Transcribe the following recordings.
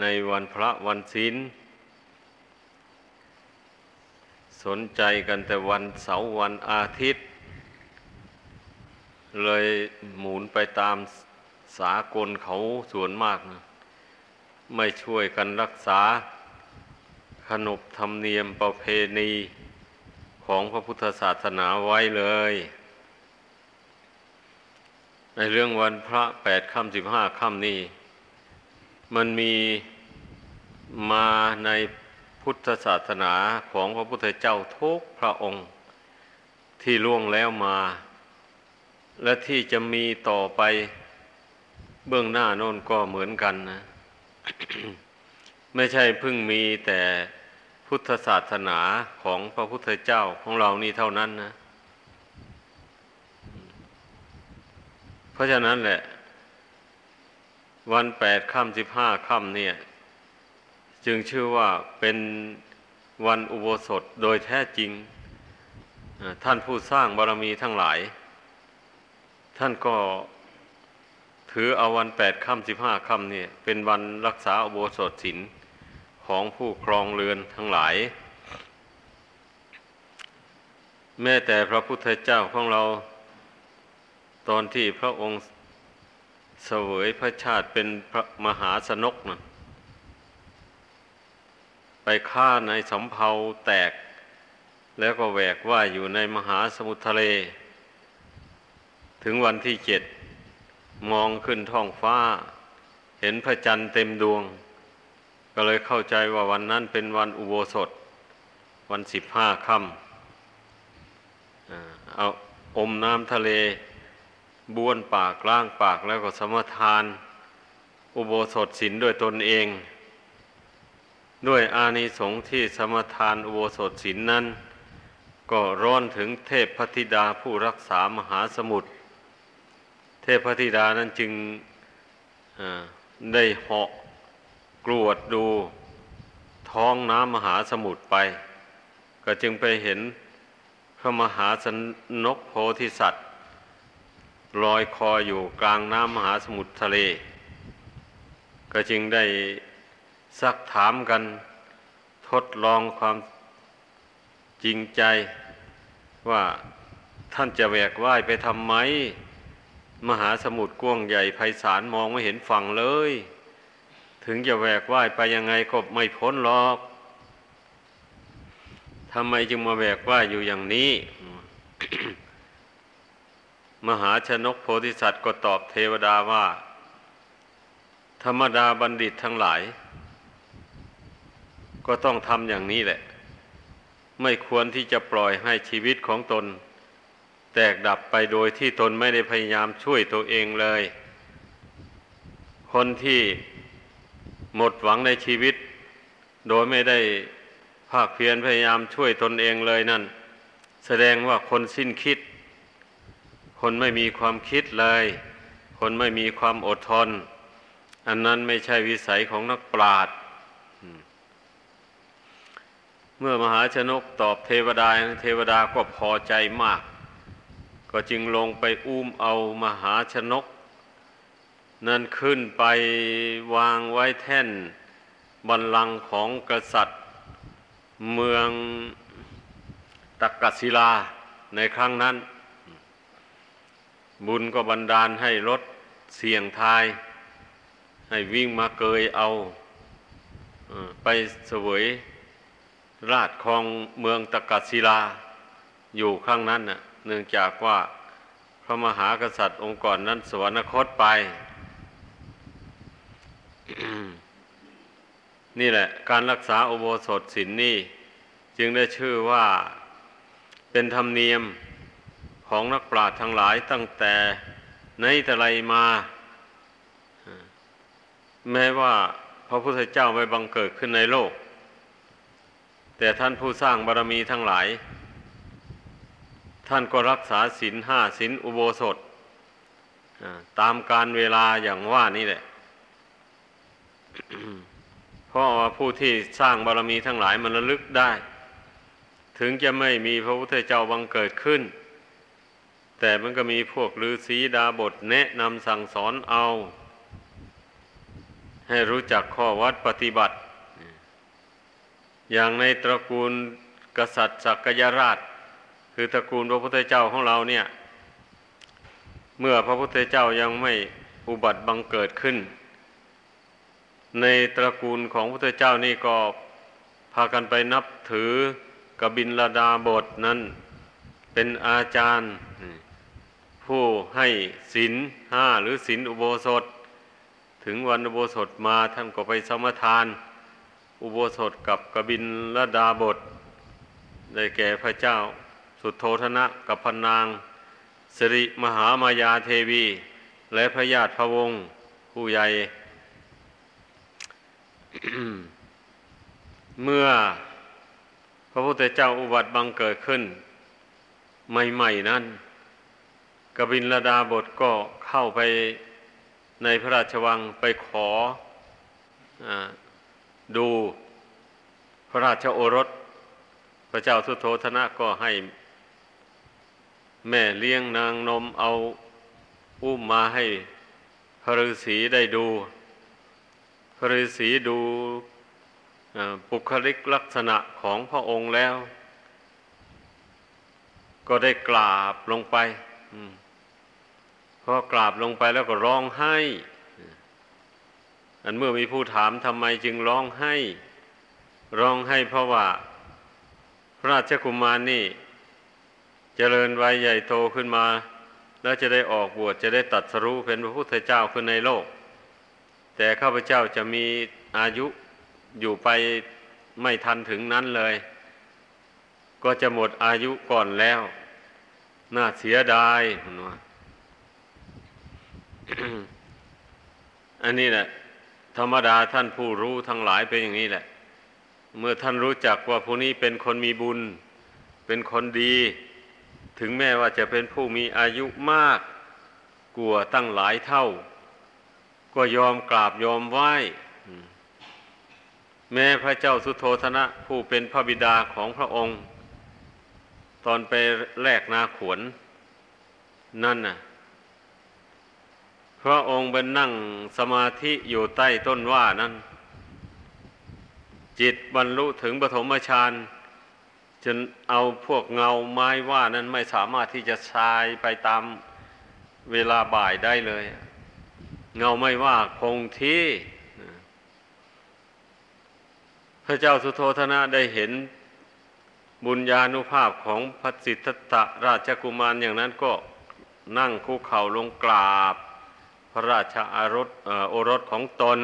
ในวันพระวันศีลสนใจกันแต่วันเสาร์วันอาทิตย์ เลยหมุนไปตามสากลเขาส่วนมากนะไม่ช่วยกันรักษา ขนบธรรมเนียมประเพณีของพระพุทธศาสนาไว้เลย ในเรื่องวันพระแปดค่ำสิบห้าค่ำนี้ มันมีมาในพุทธศาสนาของพระพุทธเจ้าทุกพระองค์ ที่ล่วงแล้วมา และที่จะมีต่อไปเบื้องหน้าโน่นก็เหมือนกันนะ ไม่ใช่เพิ่งมีแต่พุทธศาสนาของพระพุทธเจ้าของเรานี่เท่านั้นนะ เพราะฉะนั้นแหละ วันแปดค่ำสิบห้าค่ำเนี่ย จึงชื่อว่าเป็นวันอุโบสถโดยแท้จริง ท่านผู้สร้างบารมีทั้งหลาย ท่านก็ถือเอาวันแปดค่ำสิบห้าค่ำเนี่ย เป็นวันรักษาอุโบสถศีลของผู้ครองเรือนทั้งหลาย แม้แต่พระพุทธเจ้าของเรา ตอนที่พระองค์ เสวยพระชาติเป็นพระมหาสนกนะไปฆ่าในสำเภาแตก แล้วก็แหวกว่าอยู่ในมหาสมุทรทะเล ถึงวันที่เจ็ดมองขึ้นท้องฟ้า เห็นพระจันทร์เต็มดวง ก็เลยเข้าใจว่าวันนั้นเป็นวันอุโบสถ วันสิบห้าค่ำเอาอมน้ำทะเล บ้วนปากล้างปากแล้วก็สมทาน อุโบสถศีลด้วยตนเอง ด้วยอานิสงส์ที่สมทานอุโบสถศีลนนั้น ก็ร้อนถึงเทพพธิดาผู้รักษามหาสมุทรเทพพธิดานั้นจึงได้เหาะกรวดดูท้องน้ำมหาสมุทรไป ก็จึงไปเห็นพระมหาสนกโพธิสัตว์ ลอยคออยู่กลางน้ำมหาสมุทรทะเล ก็จึงได้ซักถามกันทดลองความจริงใจ ว่าท่านจะแวกว่ายไปทำไม มหาสมุทรกว้างใหญ่ไพศาลมองไม่เห็นฝั่งเลย ถึงจะแวกว่ายไปยังไงก็ไม่พ้นหรอกทำไมจึงมาแวกว่ายอยู่อย่างนี้ มหาชนกโพธิสัตว์ก็ตอบเทวดาว่า ธรรมดาบัณฑิตทั้งหลาย ก็ต้องทำอย่างนี้แหละ ไม่ควรที่จะปล่อยให้ชีวิตของตน แตกดับไปโดยที่ตนไม่ได้พยายามช่วยตัวเองเลย คนที่หมดหวังในชีวิต โดยไม่ได้ภาคเพียรพยายามช่วยตนเองเลยนั่น แสดงว่าคนสิ้นคิด คนไม่มีความคิดเลย คนไม่มีความอดทน อันนั้นไม่ใช่วิสัยของนักปราชญ์เมื่อมหาชนกตอบเทวดา เทวดาก็พอใจมาก ก็จึงลงไปอุ้มเอามหาชนก นั่นขึ้นไปวางไว้แท่นบันลังของกษัตริย์ เมืองตักกศิลาในครั้งนั้น บุญก็บันดาลให้รถเสี่ยงทาย ให้วิ่งมาเกยเอาไปเสวยราชคองเมืองตะกัศิลา อยู่ข้างนั้นน่ะเนื่องจากว่าพระมหากษัตริย์องค์ก่อนนั้นสวรรคตไป นี่แหละ การรักษาอุโบสถศีลนนี่ จึงได้ชื่อว่าเป็นธรรมเนียม ของนักปราชญ์ทั้งหลายตั้งแต่ในแต่ไรมา แม้ว่าพระพุทธเจ้าไม่บังเกิดขึ้นในโลก แต่ท่านผู้สร้างบารมีทั้งหลาย ท่านก็รักษาศีลห้าศีลอุโบสถตามการเวลาอย่างว่านี่แหละ เพราะว่าผู้ที่สร้างบารมีทั้งหลายมันระลึกได้ ถึงจะไม่มีพระพุทธเจ้าบังเกิดขึ้น แต่มันก็มีพวกฤาษีดาบทแนะนำสั่งสอนเอา ให้รู้จักข้อวัดปฏิบัติ อย่างในตระกูลกษัตริย์สักยราช คือตระกูลพระพุทธเจ้าของเราเนี่ย เมื่อพระพุทธเจ้ายังไม่อุบัติบังเกิดขึ้น ในตระกูลของพระพุทธเจ้านี่ก็พากันไปนับถือกบินลดาบทนั้น เป็นอาจารย์ ผู้ให้ศีลห้าหรือศีลอุโบสถ ถึงวันอุโบสถมาท่านก็ไปสมทาน อุโบสถกับกบินละดาบท ได้แก่พระเจ้า สุโธธนะกับพนางสิริมหามายาเทวี และพระญาติพระวงศ์ผู้ใหญ่ เมื่อพระพุทธเจ้าอุบัติบังเกิดขึ้น ใหม่ ๆ นั้น กบินลดาบทก็เข้าไปในพระราชวังไปขออดูพระราชโอรส พระเจ้าสุโธธนะก็ให้ แม่เลี้ยงนางนมเอาอุ้มมาให้พระฤาษีได้ดู พระฤาษีดูบุคลิกลักษณะของพระองค์แล้ว ก็ได้กราบลงไป พอกราบลงไปแล้วก็ร้องไห้ อันเมื่อมีผู้ถามทำไมจึงร้องไห้ ร้องไห้เพราะว่า พระราชกุมารนี่เจริญวัยใหญ่โตขึ้นมา แล้วจะได้ออกบวชจะได้ตัดสรู้เป็นพระพุทธเจ้าขึ้นในโลก แต่ข้าพเจ้าจะมีอายุอยู่ไปไม่ทันถึงนั้นเลย ก็จะหมดอายุก่อนแล้ว น่าเสียดายคุณว่า อันนี้แหละ ธรรมดาท่านผู้รู้ทั้งหลายเป็นอย่างนี้แหละ เมื่อท่านรู้จักว่าผู้นี้เป็นคนมีบุญ เป็นคนดี ถึงแม้ว่าจะเป็นผู้มีอายุมากกลัวตั้งหลายเท่า ก็ยอมกราบยอมไหว้แม้พระเจ้าสุโธธนะ ผู้เป็นพระบิดาของพระองค์ ตอนไปแลกนาขวน นั่นน่ะ พระองค์เป็นนั่งสมาธิอยู่ใต้ต้นว่านั้น จิตบรรลุถึงปฐมฌานจนเอาพวกเงาไม้ว่านั้นไม่สามารถที่จะชายไปตามเวลาบ่ายได้เลย เงาไม่ว่าคงที่ พระเจ้าสุโธธนะได้เห็นบุญญาณุภาพของพระสิทธัตถราชกุมารอย่างนั้นก็นั่งคุกเข่าลงกราบ ระราชาอารสโอรสของตน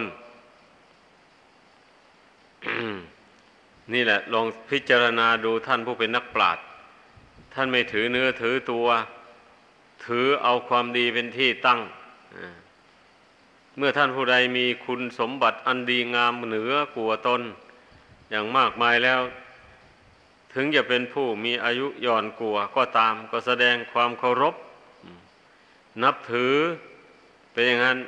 นี่แหละลองพิจารณาดูท่านผู้เป็นนักปราชญ์ท่านไม่ถือเนื้อถือตัว ถือเอาความดีเป็นที่ตั้ง เมื่อท่านผู้ใดมีคุณสมบัติอันดีงามเหนือกว่าตน อย่างมากมายแล้ว ถึงจะเป็นผู้มีอายุย่อนกลัวก็ตาม ก็แสดงความเคารพ นับถือ เป็นอย่างนั้น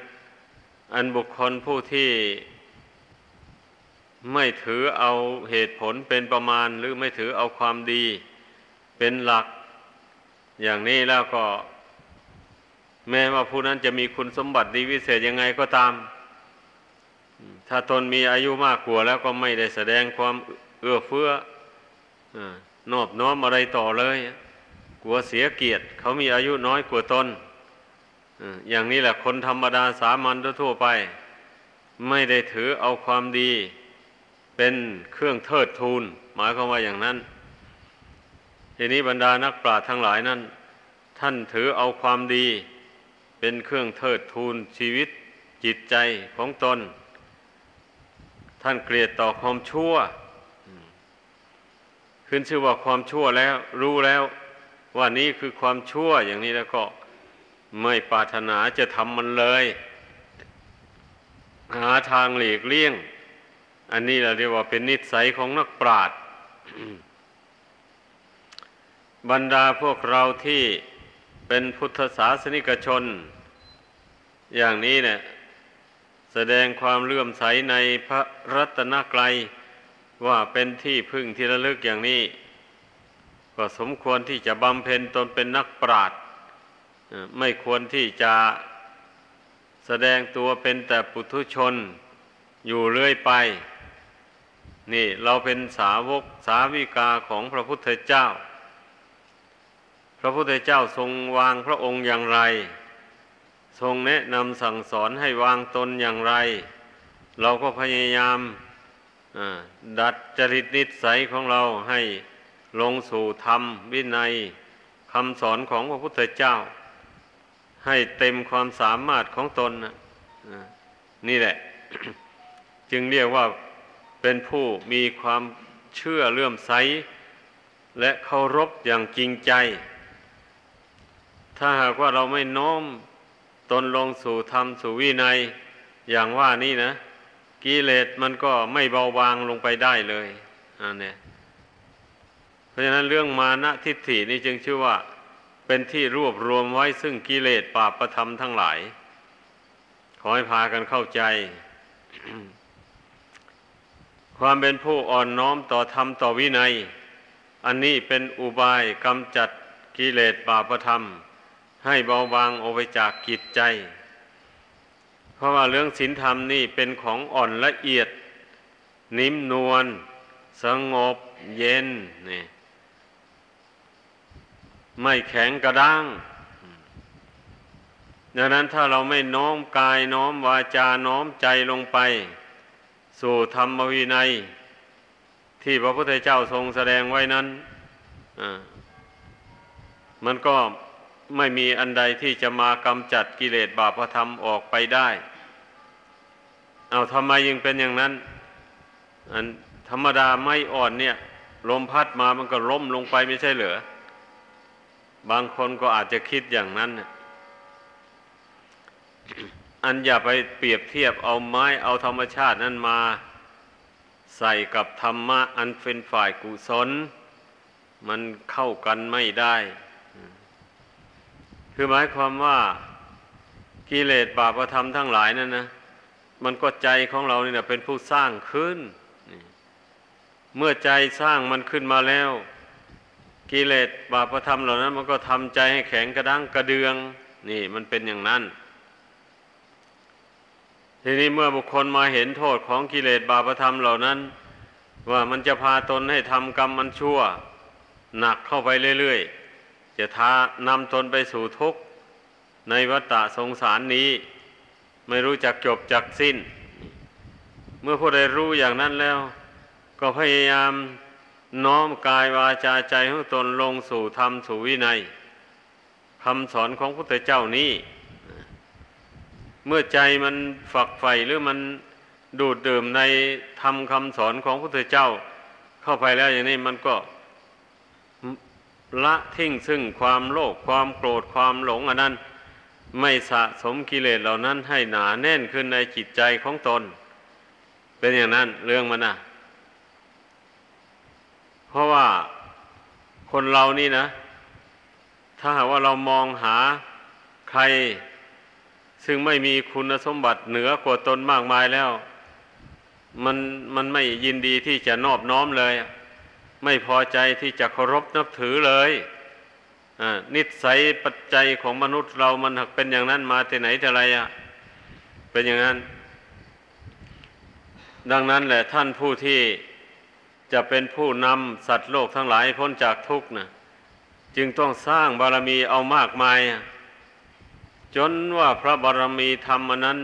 อันบุคคลผู้ที่ไม่ถือเอาเหตุผลเป็นประมาณ หรือไม่ถือเอาความดีเป็นหลัก อย่างนี้แล้วก็ แม้ว่าผู้นั้นจะมีคุณสมบัติดีวิเศษยังไงก็ตาม ถ้าตนมีอายุมากกว่าแล้วก็ไม่ได้แสดงความเอื้อเฟื้อนอบน้อมอะไรต่อเลย กลัวเสียเกียรติ เขามีอายุน้อยกว่าตน อย่างนี้แหละคนธรรมดาสามัญทั่วไป ไม่ได้ถือเอาความดี เป็นเครื่องเทิดทูน หมายความว่าอย่างนั้น ทีนี้บรรดานักปราชญ์ทั้งหลายนั้น ท่านถือเอาความดี เป็นเครื่องเทิดทูนชีวิตจิตใจของตน ท่านเกลียดต่อความชั่ว ขึ้นชื่อว่าความชั่วแล้ว รู้แล้วว่านี้คือความชั่วอย่างนี้แล้วก็ ไม่ปรารถนาจะทำมันเลย หาทางหลีกเลี่ยง อันนี้เราเรียกว่าเป็นนิสัยของนักปราชญ์บรรดาพวกเราที่เป็นพุทธศาสนิกชน อย่างนี้เนี่ยแสดงความเลื่อมใสในพระรัตนกรัยว่าเป็นที่พึ่งที่ระลึกอย่างนี้ ก็สมควรที่จะบำเพ็ญตนเป็นนักปราชญ์ ไม่ควรที่จะแสดงตัวเป็นแต่ปุถุชนอยู่เรื่อยไป นี่เราเป็นสาวกสาวิกาของพระพุทธเจ้า พระพุทธเจ้าทรงวางพระองค์อย่างไร ทรงแนะนำสั่งสอนให้วางตนอย่างไร เราก็พยายามดัดจริตนิสัยของเราให้ลงสู่ธรรมวินัยคำสอนของพระพุทธเจ้า ให้เต็มความสามารถของตนนะนี่แหละ จึงเรียกว่าเป็นผู้มีความเชื่อเลื่อมใส และเคารพอย่างจริงใจ ถ้าหากว่าเราไม่น้อมตนลงสู่ธรรมสู่วินัย อย่างว่านี่นะกิเลสมันก็ไม่เบาบางลงไปได้เลยอันนี้เพราะฉะนั้นเรื่องมานะทิฏฐินี่จึงชื่อว่า เป็นที่รวบรวมไว้ซึ่งกิเลสปาประธรรมทั้งหลาย ขอให้พากันเข้าใจ ความเป็นผู้อ่อนน้อมต่อธรรมต่อวินัย อันนี้เป็นอุบายกำจัดกิเลสปาประธรรม ให้เบาบางออกไปจากกิจใจ เพราะว่าเรื่องศีลธรรมนี่เป็นของอ่อนละเอียด นิ่มนวลสงบเย็นนี่ ไม่แข็งกระด้างดังนั้นถ้าเราไม่น้อมกายน้อมวาจาน้อมใจลงไป สู่ธรรมวินัย ที่พระพุทธเจ้าทรงแสดงไว้นั้นมันก็ไม่มีอันใดที่จะมากำจัดกิเลสบาปธรรมออกไปได้ เอาทำไมยังเป็นอย่างนั้น อันธรรมดาไม่อ่อนเนี่ย ลมพัดมามันก็ล้มลงไปไม่ใช่เหรอ บางคนก็อาจจะคิดอย่างนั้นอันอย่าไปเปรียบเทียบเอาไม้เอาธรรมชาตินั้นมา ใส่กับธรรมะอันเป็นฝ่ายกุศล มันเข้ากันไม่ได้ คือหมายความว่ากิเลสบาปธรรมทั้งหลายนั่นนะมันก็ใจของเราเนี่ยเป็นผู้สร้างขึ้น เมื่อใจสร้างมันขึ้นมาแล้ว กิเลสบาปธรรมเหล่านั้น มันก็ทำใจให้แข็งกระด้างกระเดือง นี่มันเป็นอย่างนั้น ทีนี้เมื่อบุคคลมาเห็นโทษของกิเลสบาปธรรมเหล่านั้น ว่ามันจะพาตนให้ทำกรรมมันชั่ว หนักเข้าไปเรื่อยๆ จะทานำตนไปสู่ทุกข์ ในวัฏสงสารนี้ ไม่รู้จักจบจักสิ้น เมื่อผู้ใดรู้อย่างนั้นแล้ว ก็พยายาม น้อมกายวาจาใจของตนลงสู่ธรรมสู่วินัยคำสอนของพระเจ้านี้ เมื่อใจมันฝักใฝ่หรือมันดูดดื่มในธรรมคำสอนของพระเจ้า เข้าไปแล้วอย่างนี้มันก็ละทิ้งซึ่งความโลภความโกรธความหลงอันนั้น ไม่สะสมกิเลสเหล่านั้นให้หนาแน่นขึ้นในจิตใจของตน เป็นอย่างนั้นเรื่องมันนะ ราะว่าคนเรานี่นะ ถ้าหากว่าเรามองหาใคร ซึ่งไม่มีคุณสมบัติเหนือกว่าตนมากมายแล้ว มันมันไม่ยินดีที่จะนอบน้อมเลย ไม่พอใจที่จะเคารพนับถือเลยนิสัยปัจจัยของมนุษย์เรามันหักเป็นอย่างนั้นมาแต่ไหนแต่ไรอะ เป็นอย่างนั้น ดังนั้นแหละท่านผู้ที่ จะเป็นผู้นำสัตว์โลกทั้งหลายพ้นจากทุกข์นะจึงต้องสร้างบารมีเอามากมาย จนว่าพระบารมีธรรมนั้น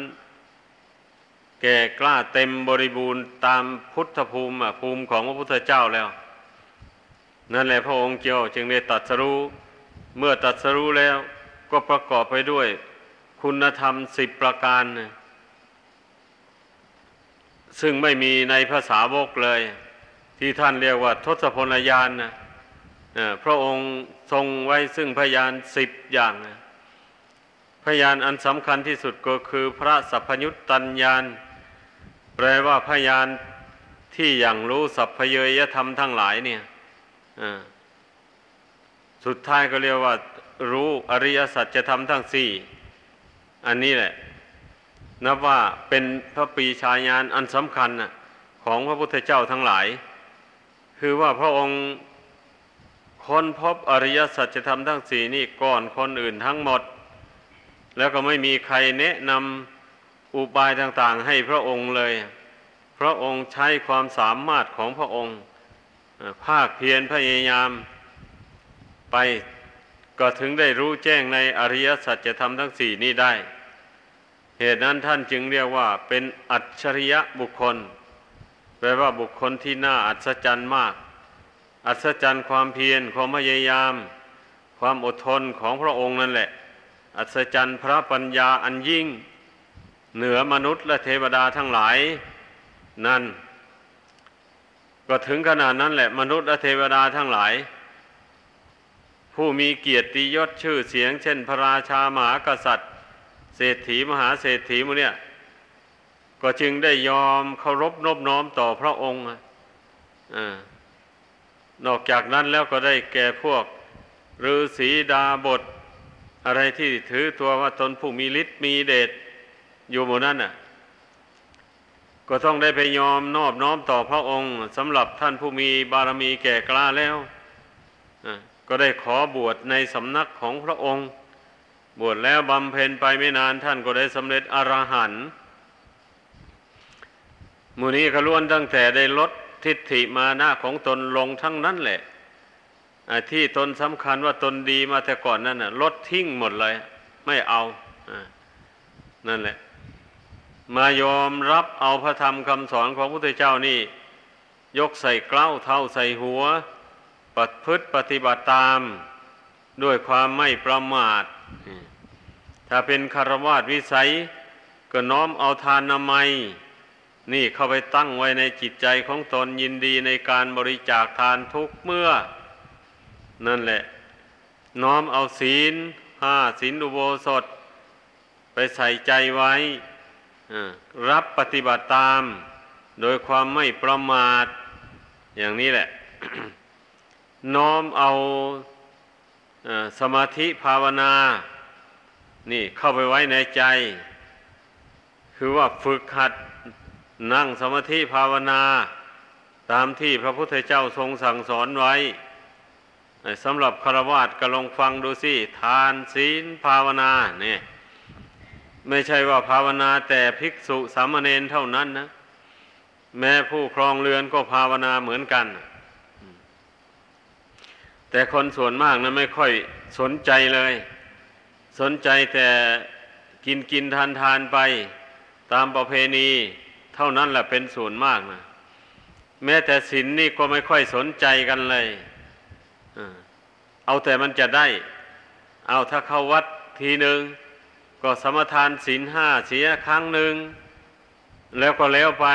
แก่กล้าเต็มบริบูรณ์ตามพุทธภูมิภูมิของพระพุทธเจ้าแล้ว นั่นแหละพระองค์เจ้าจึงได้ตัดสรู้เมื่อตัดสรู้แล้วก็ประกอบไปด้วย คุณธรรมสิบประการซึ่งไม่มีในภาษาวกเลย ที่ท่านเรียกว่าทศพลยานนะพระองค์ทรงไว้ซึ่งพยานสิบอย่างนะพยานอันสำคัญที่สุดก็คือพระสัพพยุตตัญญาณแปลว่าพยานที่อย่างรู้สัพเพเยยธรรมทั้งหลายเนี่ยสุดท้ายก็เรียกว่า รู้อริยสัจธรรมทั้งสี่อันนี้แหละ นับว่าเป็นพระปีชายานอันสำคัญของพระพุทธเจ้าทั้งหลาย คือว่าพระองค์ค้นพบอริยสัจธรรมทั้งสี่นี่ก่อนคนอื่นทั้งหมด แล้วก็ไม่มีใครแนะนำอุบายต่างๆ ให้พระองค์เลย พระองค์ใช้ความสามารถของพระองค์ภาคเพียรพยายามไปก็ถึงได้รู้แจ้งในอริยสัจธรรมทั้งสี่นี้ได้ เหตุนั้นท่านจึงเรียกว่าเป็นอัจฉริยะบุคคล แปลว่าบุคคลที่น่าอัศจรรย์มาก อัศจรรย์ความเพียรความพยายาม ความอดทนของพระองค์นั่นแหละ อัศจรรย์พระปัญญาอันยิ่ง เหนือมนุษย์และเทวดาทั้งหลาย นั่น ก็ถึงขนาดนั้นแหละ มนุษย์และเทวดาทั้งหลาย ผู้มีเกียรติยศชื่อเสียง เช่น พระราชามหากษัตริย์ เศรษฐีมหาเศรษฐีมูเนี่ย ก็จึงได้ยอมเคารพนบน้อมต่อพระองค์อนอกจากนั้นแล้วก็ได้แก่พวกฤาษีดาบท อะไรที่ถือตัวว่าตนผู้มีฤทธิ์มีเดชอยู่หมู่นั้นน่ะ ก็ต้องได้ไปยอมนอบน้อมต่อพระองค์สำหรับท่านผู้มีบารมีแก่กล้าแล้วก็ได้ขอบวชในสำนักของพระองค์ บวชแล้วบำเพ็ญไปไม่นานท่านก็ได้สำเร็จอรหันต์ มูนี้ก็ล้วนตั้งแต่ได้ลดทิฏฐิมานะของตนลงทั้งนั้นแหละที่ตนสำคัญว่าตนดีมาแต่ก่อนนั่นน่ะลดทิ้งหมดเลย ไม่เอาอ่านั่นแหละ มายอมรับเอาพระธรรมคำสอนของพระพุทธเจ้านี่ ยกใส่เกล้าเท่าใส่หัวปฏิพฤติปฏิบัติตาม ด้วยความไม่ประมาท ถ้าเป็นคารวาสวิสัย ก็น้อมเอาทานนามัย นี่เข้าไปตั้งไว้ในจิตใจของตนยินดีในการบริจาคทานทุกเมื่อ นั่นแหละ น้อมเอาศีลห้าศีลอุโบสถ ไปใส่ใจไว้ รับปฏิบัติตาม โดยความไม่ประมาท อย่างนี้แหละ น้อมเอาสมาธิภาวนา นี่เข้าไปไว้ในใจ คือว่าฝึกหัด นั่งสมาธิภาวนา ตามที่พระพุทธเจ้าทรงสั่งสอนไว้สำหรับคารวะก็ลองฟังดูสิทานศีลภาวนาเนี่ยไม่ใช่ว่าภาวนาแต่ภิกษุสามเณรเท่านั้นนะ แม้ผู้ครองเรือนก็ภาวนาเหมือนกัน แต่คนส่วนมากนะไม่ค่อยสนใจเลย สนใจแต่กินกินทานทานไป ตามประเพณี เท่านั้นแหละเป็นส่วนมากนะแม้แต่ศีลนนี่ก็ไม่ค่อยสนใจกันเลยเอาแต่มันจะได้ เอาถ้าเข้าวัดทีหนึ่งก็สมทานศีลห้าเสียครั้งหนึ่งแล้วก็แล้วไป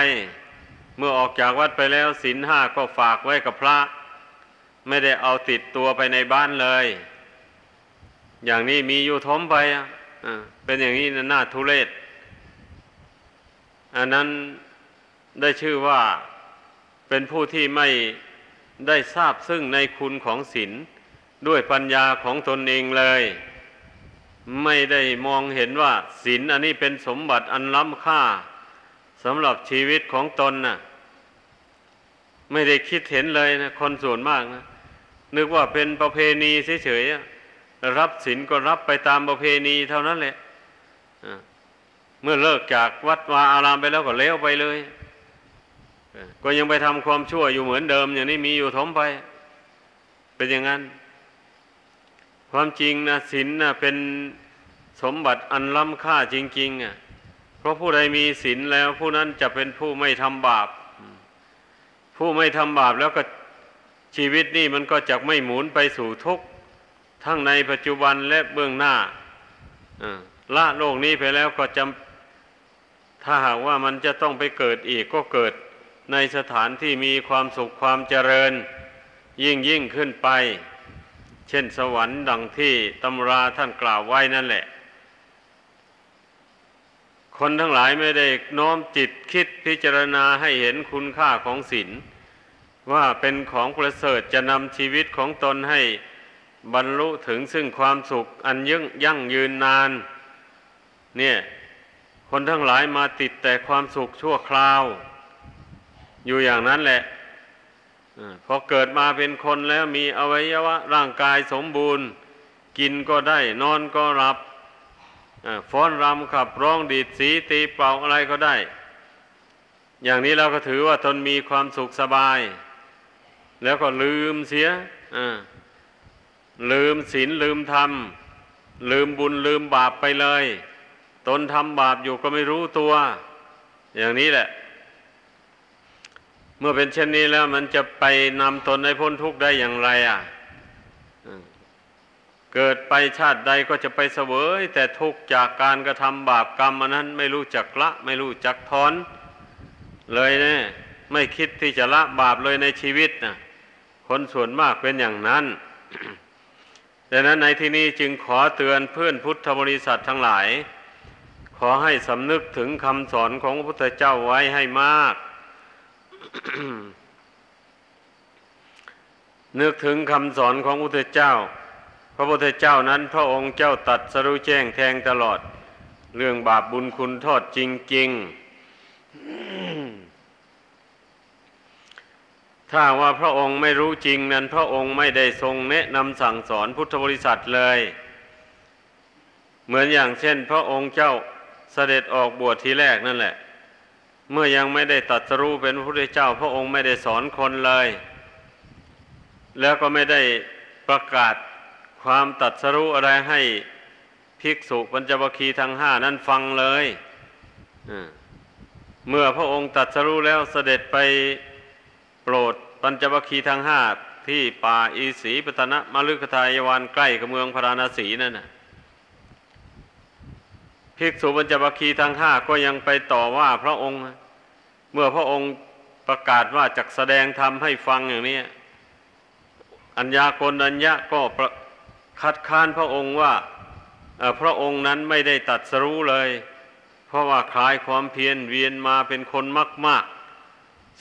เมื่อออกจากวัดไปแล้วศีลห้าก็ฝากไว้กับพระ ไม่ได้เอาติดตัวไปในบ้านเลย อย่างนี้มีอยู่ทมไปอ่าเป็นอย่างนี้นะน่าทุเรศ อันนั้นได้ชื่อว่าเป็นผู้ที่ไม่ได้ทราบซึ่งในคุณของศีลด้วยปัญญาของตนเองเลย ไม่ได้มองเห็นว่าศีลอันนี้เป็นสมบัติอันล้ำค่าสำหรับชีวิตของตนน่ะ ไม่ได้คิดเห็นเลยนะคนส่วนมากนะนึกว่าเป็นประเพณีเฉยๆรับศีลก็รับไปตามประเพณีเท่านั้นแหละ เมื่อเลิกจากวัดวาอารามไปแล้วก็เลี้ยวไปเลย ก็ยังไปทำความชั่วอยู่เหมือนเดิม อย่างนี้มีอยู่ทมไป เป็นอย่างนั้น ความจริงนะศีลนะเป็นสมบัติอันล้ำค่าจริง ๆอะเพราะผู้ใดมีศีลแล้วผู้นั้นจะเป็นผู้ไม่ทำบาป ผู้ไม่ทำบาปแล้วก็ชีวิตนี่มันก็จะไม่หมุนไปสู่ทุกข์ทั้งในปัจจุบันและเบื้องหน้าอ่าละโลกนี้ไปแล้วก็จะ ถ้าหากว่ามันจะต้องไปเกิดอีกก็เกิดในสถานที่มีความสุขความเจริญ ยิ่งยิ่งขึ้นไป เช่นสวรรค์ดังที่ตำราท่านกล่าวไว้นั่นแหละ คนทั้งหลายไม่ได้น้อมจิตคิดพิจารณาให้เห็นคุณค่าของศีลว่าเป็นของประเสริฐจะนำชีวิตของตนให้บรรลุถึงซึ่งความสุขอันยั่งยั่งยืนนาน เนี่ย คนทั้งหลายมาติดแต่ความสุขชั่วคราว อยู่อย่างนั้นแหละพอเกิดมาเป็นคนแล้วมีอวัยวะร่างกายสมบูรณ์ กินก็ได้นอนก็หลับฟ้อนรำขับร้องดีดสีตีเป่าอะไรก็ได้ อย่างนี้เราก็ถือว่าตนมีความสุขสบาย แล้วก็ลืมเสียลืมศีลลืมธรรม ลืมบุญลืมบาปไปเลย ตนทำบาปอยู่ก็ไม่รู้ตัว อย่างนี้แหละ เมื่อเป็นเช่นนี้แล้ว มันจะไปนำตนให้พ้นทุกข์ได้อย่างไรอะเกิดไปชาติใดก็จะไปเสวย แต่ทุกจากการกระทำบาปกรรมอันนั้นไม่รู้จักละ ไม่รู้จักถอน เลยเนี่ยไม่คิดที่จะละบาปเลยในชีวิตนะคนส่วนมากเป็นอย่างนั้นดังนั้นในที่นี้จึงขอเตือนเพื่อนพุทธบริษัททั้งหลาย ขอให้สำนึกถึงคำสอนของพระพุทธเจ้าไว้ให้มาก นึกถึงคำสอนของพระพุทธเจ้า พระพุทธเจ้านั้นพระองค์เจ้าตัดสรู้แจ้งแทงตลอด เรื่องบาปบุญคุณโทษจริง ๆ ถ้าว่าพระองค์ไม่รู้จริงนั้น พระองค์ไม่ได้ทรงแนะนำสั่งสอนพุทธบริษัทเลยเหมือนอย่างเช่น พระองค์เจ้า เสด็จออกบวชทีแรกนั่นแหละ เมื่อยังไม่ได้ตัดสรู้เป็นพระพุทธเจ้า พระองค์ไม่ได้สอนคนเลย แล้วก็ไม่ได้ประกาศความตัดสรู้อะไรให้ภิกษุปัญจวัคคีย์ทั้งห้านั้นฟังเลยเมื่อพระองค์ตัดสรู้แล้วเสด็จไปโปรดปัญจวัคคีย์ทั้งห้าที่ป่าอีสีปตนะมฤคทายวันใกล้กับเมืองพาราณสีนั่นนะ ภิกษุปัญจวัคคีย์ทั้งห้าก็ยังไปต่อว่าพระองค์ เมื่อพระองค์ประกาศว่าจะแสดงธรรมให้ฟังอย่างนี้ อัญญาโกณัญญะก็คัดค้านพระองค์ว่าพระองค์นั้นไม่ได้ตัดสรู้เลย เพราะว่าคลายความเพียรเวียนมาเป็นคนมากมาก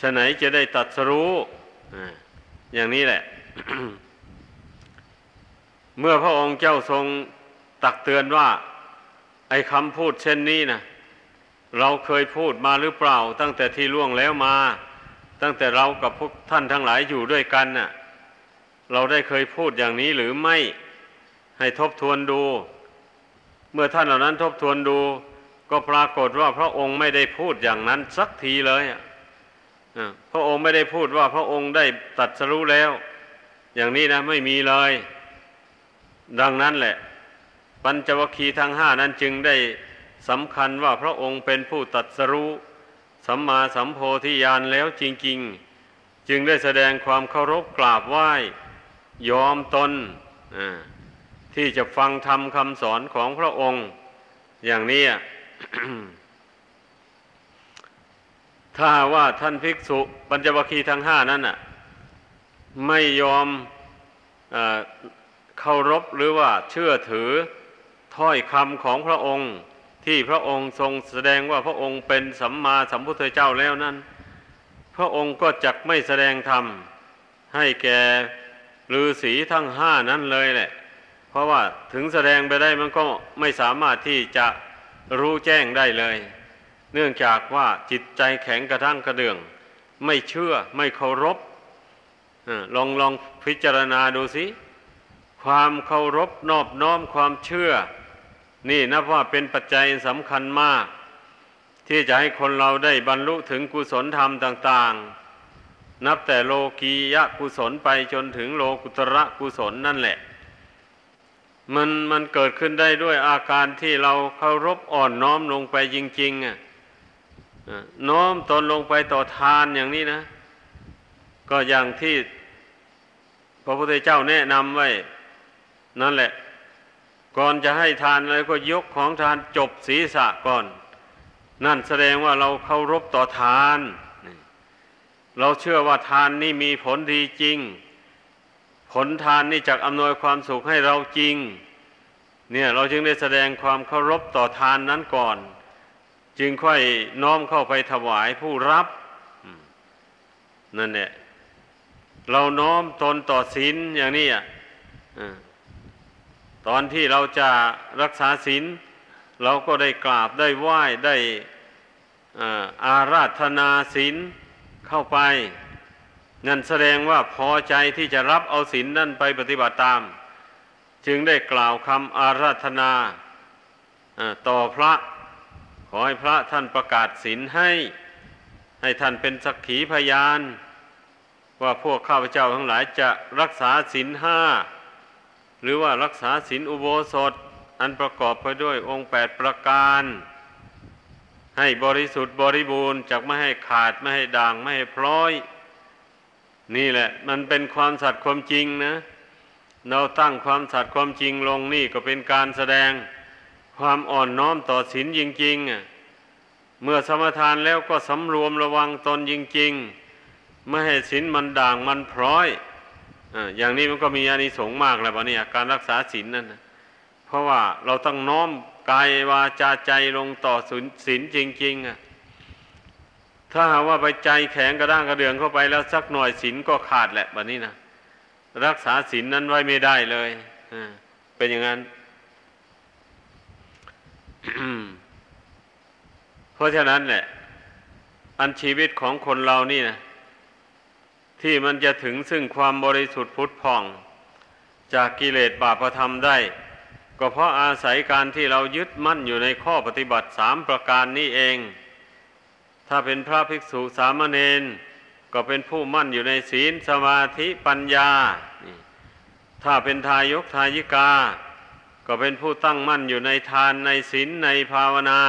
ฉะไหนจะได้ตัดสรู้อย่างนี้แหละ เมื่อพระองค์เจ้าทรงตักเตือนว่า ไอ้คำพูดเช่นนี้นะเราเคยพูดมาหรือเปล่า ตั้งแต่ที่ล่วงแล้วมา ตั้งแต่เรากับพวกท่านทั้งหลายอยู่ด้วยกันน่ะ เราได้เคยพูดอย่างนี้หรือไม่ให้ทบทวนดู เมื่อท่านเหล่านั้นทบทวนดู ก็ปรากฏว่าพระองค์ไม่ได้พูดอย่างนั้นสักทีเลยพระองค์ไม่ได้พูดว่าพระองค์ได้ตัดสรู้แล้ว อย่างนี้นะไม่มีเลย ดังนั้นแหละ ปัญจวคีทั้งห้านั้นจึงได้สำคัญว่าพระองค์เป็นผู้ตัดสรู้สัมมาสัมโพธิญาณแล้วจริง ๆ จึงได้แสดงความเคารพกราบไหว้ยอมตนที่จะฟังธรรมคำสอนของพระองค์ อย่างนี้ถ้าว่าท่านภิกษุปัญจวัคคีย์ทั้งห้านั้นน่ะ ไม่ยอมอเคารพหรือว่าเชื่อถือ ถ้อยคำของพระองค์ที่พระองค์ทรงแสดงว่าพระองค์เป็นสัมมาสัมพุทธเจ้าแล้วนั้น พระองค์ก็จักไม่แสดงธรรมให้แก่ฤาษีทั้งห้านั้นเลยแหละ เพราะว่าถึงแสดงไปได้มันก็ไม่สามารถที่จะรู้แจ้งได้เลย เนื่องจากว่าจิตใจแข็งกระทั่งกระเดื่อง ไม่เชื่อไม่เคารพลองลองพิจารณาดูสิ ความเคารพนอบน้อมความเชื่อ นี่นับว่าเป็นปัจจัยสำคัญมาก ที่จะให้คนเราได้บรรลุถึงกุศลธรรมต่าง ๆ นับแต่โลกียะกุศลไปจนถึงโลกุตระกุศลนั่นแหละ มันมันเกิดขึ้นได้ด้วยอาการที่เราเคารพอ่อนน้อมลงไปจริงๆอะน้อมตนลงไปต่อทานอย่างนี้นะ ก็อย่างที่พระพุทธเจ้าแนะนำไว้ นั่นแหละ ก่อนจะให้ทานอะไรก็ยกของทานจบศีรษะก่อน นั่นแสดงว่าเราเคารพต่อทาน เราเชื่อว่าทานนี่มีผลดีจริง ผลทานนี่จะอำนวยความสุขให้เราจริง เนี่ยเราจึงได้แสดงความเคารพต่อทานนั้นก่อน จึงค่อยน้อมเข้าไปถวายผู้รับนั่นแหละเราน้อมตนต่อศีลอย่างนี้อะ ตอนที่เราจะรักษาศีลเราก็ได้กราบได้ไหว้ได้อาราธนาศีลเข้าไป นั่นแสดงว่าพอใจที่จะรับเอาศีลนนั่นไปปฏิบัติตาม จึงได้กล่าวคำอาราธนาต่อพระ ขอให้พระท่านประกาศศีลให้ ให้ท่านเป็นสักขีพยาน ว่าพวกข้าพเจ้าทั้งหลายจะรักษาศีลห้า รือว่ารักษาศีลอุโบสถ อันประกอบไปด้วยองค์แปดประการ ให้บริสุทธิ์บริบูรณ์จากไม่ให้ขาดไม่ให้ด่างไม่ให้พร้อย นี่แหละ มันเป็นความสัตย์ความจริงนะ เราตั้งความสัตย์ความจริงลงนี่ก็เป็นการแสดงความอ่อนน้อมต่อศีลจริงๆอะเมื่อสมทานแล้วก็สำรวมระวังตนจริงๆ ไม่ให้ศีลมันด่างมันพร้อย อย่างนี้มันก็มีอานิสงส์มากแล้ววะเนี่ยการรักษาศีลนั่นนะเพราะว่าเราต้องน้อมกายวาจาใจลงต่อศีลจริงๆอะถ้าหากว่าไปใจแข็งกระด้างกระเดืองเข้าไปแล้วสักหน่อยศีลก็ขาดแหละแบบนี้นะรักษาศีลนั้นไว้ไม่ได้เลยเป็นอย่างนั้นเพราะฉะนั้นแหละ อันชีวิตของคนเรานี่นะ ที่มันจะถึงซึ่งความบริสุทธิ์พุทธพอง จากกิเลสบาปธรรมได้ ก็เพราะอาศัยการที่เรายึดมั่นอยู่ในข้อปฏิบัติสามประการนี้เอง ถ้าเป็นพระภิกษุสามเณรก็เป็นผู้มั่นอยู่ในศีลสมาธิปัญญา ถ้าเป็นทายกทายิกา ก็เป็นผู้ตั้งมั่นอยู่ในทานในศีลในภาวนา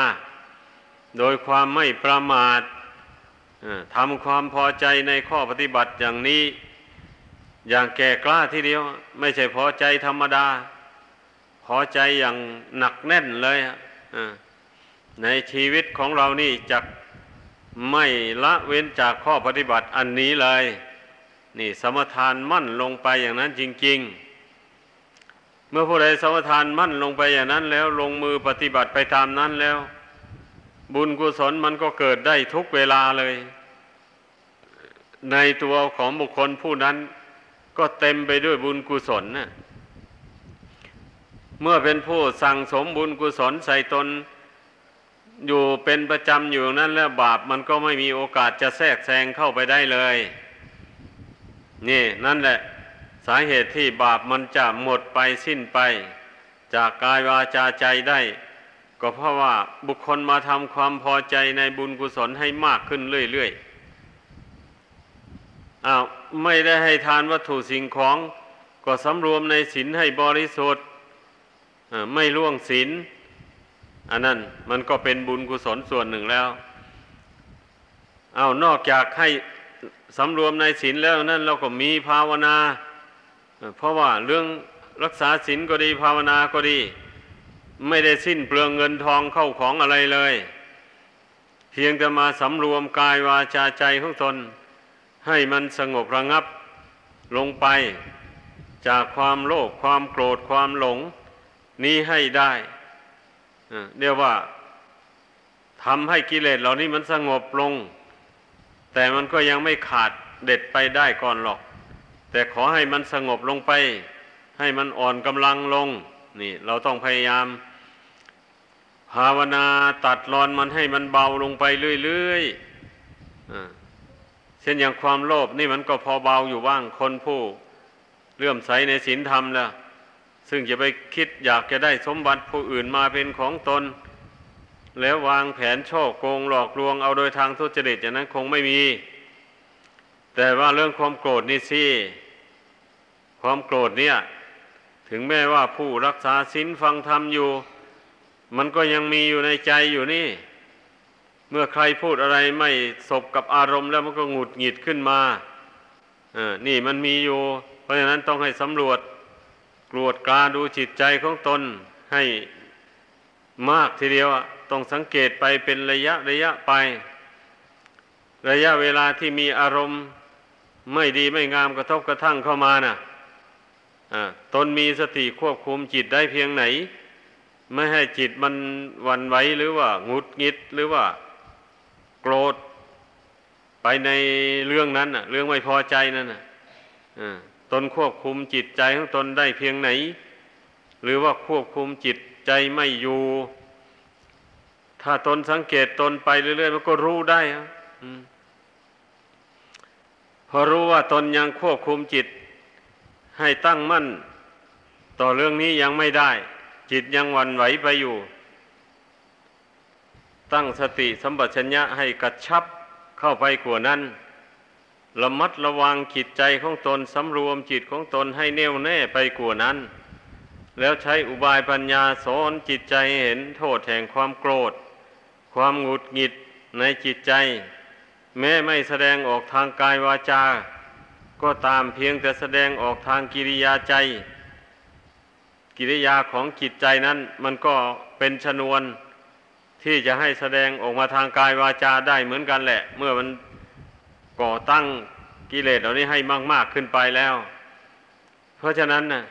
โดยความไม่ประมาท ทำความพอใจในข้อปฏิบัติอย่างนี้ อย่างแก่กล้าทีเดียว ไม่ใช่พอใจธรรมดา พอใจอย่างหนักแน่นเลยในชีวิตของเรานี่จะไม่ละเว้นจากข้อปฏิบัติอันนี้เลย นี่สมทานมั่นลงไปอย่างนั้นจริง ๆเมื่อผู้ใดสมทานมั่นลงไปอย่างนั้นแล้วลงมือปฏิบัติไปตามนั้นแล้ว บุญกุศลมันก็เกิดได้ทุกเวลาเลย ในตัวของบุคคลผู้นั้น ก็เต็มไปด้วยบุญกุศลนะเมื่อเป็นผู้สั่งสมบุญกุศลใส่ตน อยู่เป็นประจำอยู่นั้นแล้วบาปมันก็ไม่มีโอกาสจะแทรกแซงเข้าไปได้เลย นี่นั่นแหละ สาเหตุที่บาปมันจะหมดไปสิ้นไป จากกายวาจาใจได้ ก็เพราะว่าบุคคลมาทำความพอใจในบุญกุศลให้มากขึ้นเรื่อยๆ อ้าวไม่ได้ให้ทานวัตถุสิ่งของก็สำรวมในศีลให้บริสุทธิ์ไม่ล่วงศีลอันนั้นมันก็เป็นบุญกุศลส่วนหนึ่งแล้วเอานอกจากให้สำรวมในศีลแล้วนั่นเราก็มีภาวนา เพราะว่าเรื่องรักษาศีลก็ดีภาวนาก็ดี ไม่ได้สิ้นเปลืองเงินทองเข้าของอะไรเลย เพียงแต่มาสำรวมกายวาจาใจของตน ให้มันสงบระงับลงไปจากความโลภความโกรธความหลง นี้ให้ได้เรียกว่าทำให้กิเลสเหล่านี้มันสงบลง แต่มันก็ยังไม่ขาดเด็ดไปได้ก่อนหรอก แต่ขอให้มันสงบลงไป ให้มันอ่อนกำลังลง นี่ เราต้องพยายาม ภาวนาตัดรอนมันให้มันเบาลงไปเรื่อยๆ ช่นอย่างความโลภนี่มันก็พอเบาอยู่บ้างคนผู้เลื่อมใสในศีลธรรมแล้วซึ่งจะไปคิดอยากจะได้สมบัติผู้อื่นมาเป็นของตน แล้ววางแผนช่อโกงหลอกลวงเอาโดยทางทุจริตอย่างนั้นคงไม่มี แต่ว่าเรื่องความโกรธนี่สิความโกรธเนี่ย ถึงแม้ว่าผู้รักษาศีลฟังธรรมอยู่ มันก็ยังมีอยู่ในใจอยู่นี่ เมื่อใครพูดอะไรไม่สบกับอารมณ์แล้วมันก็หงุดหงิดขึ้นมาเออนี่มันมีอยู่ เพราะฉะนั้นต้องให้สำรวจกรวดกาดูจิตใจของตนให้มากทีเดียวต้องสังเกตไปเป็นระยะระยะไป ระยะเวลาที่มีอารมณ์ไม่ดีไม่งามกระทบกระทั่งเข้ามานะ่ะตนมีสติควบคุมจิตได้เพียงไหน ไม่ให้จิตมันวันไหวหรือว่า งุดงิดหรือว่า โกรธไปในเรื่องนั้นน่ะ เรื่องไม่พอใจนั่นน่ะตนควบคุมจิตใจของตนได้เพียงไหน หรือว่าควบคุมจิตใจไม่อยู่ ถ้าตนสังเกตตนไปเรื่อยๆมันก็รู้ได้พอรู้ว่าตนยังควบคุมจิต ให้ตั้งมั่น ต่อเรื่องนี้ยังไม่ได้ จิตยังวันไหวไปอยู่ ตั้งสติสัมปชัญญะให้กระชับเข้าไปกว่านั้น ระมัดระวังจิตใจของตนสำรวมจิตของตนให้แน่วแน่ไปกว่านั้น แล้วใช้อุบายปัญญาสอนจิตใจใเห็นโทษแห่งความโกรธ ความหงุดหงิดในจิตใจ แม้ไม่แสดงออกทางกายวาจา ก็ตามเพียงแต่แสดงออกทางกิริยาใจ กิริยาของจิตใจนั้นมันก็เป็นชนวน ที่จะให้แสดงออกมาทางกายวาจาได้เหมือนกันแหละ เมื่อมันก่อตั้งกิเลสเหล่านี้ให้มาก ๆขึ้นไปแล้ว เพราะฉะนั้นนะ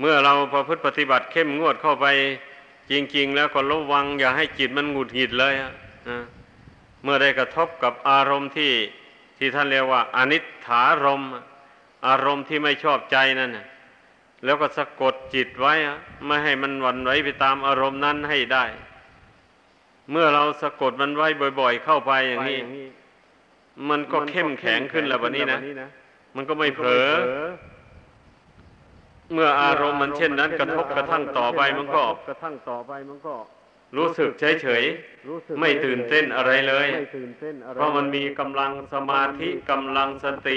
เมื่อเราประพฤติปฏิบัติเข้มงวดเข้าไปจริง ๆ แล้วก็ระวัง อย่าให้จิตมันหงุดหงิดเลยอะเมื่อได้กระทบกับอารมณ์ที่ที่ท่านเรียกว่า อนิจฐารมณ์อารมณ์ที่ไม่ชอบใจนั่นแล้วก็สะกดจิตไว้ไม่ให้มันวันไหวไปตามอารมณ์นั้นให้ได้ เมื่อเราสะกดมันไว้บ่อย ๆ เข้าไปอย่างนี้ มันก็เข้มแข็งขึ้นแล้ววันนี้นะ มันก็ไม่เผลอ เมื่ออารมณ์มันเช่นนั้น กระทบกระทั่งต่อไปมันก็กระทั่งต่อไปมันก็ รู้สึกเฉยเฉยรู้สึกๆไม่ตื่นเต้นอะไรเลยไม่ตื่นเต้นอะไรเพราะมันมีกำลังสมาธิกำลังสติ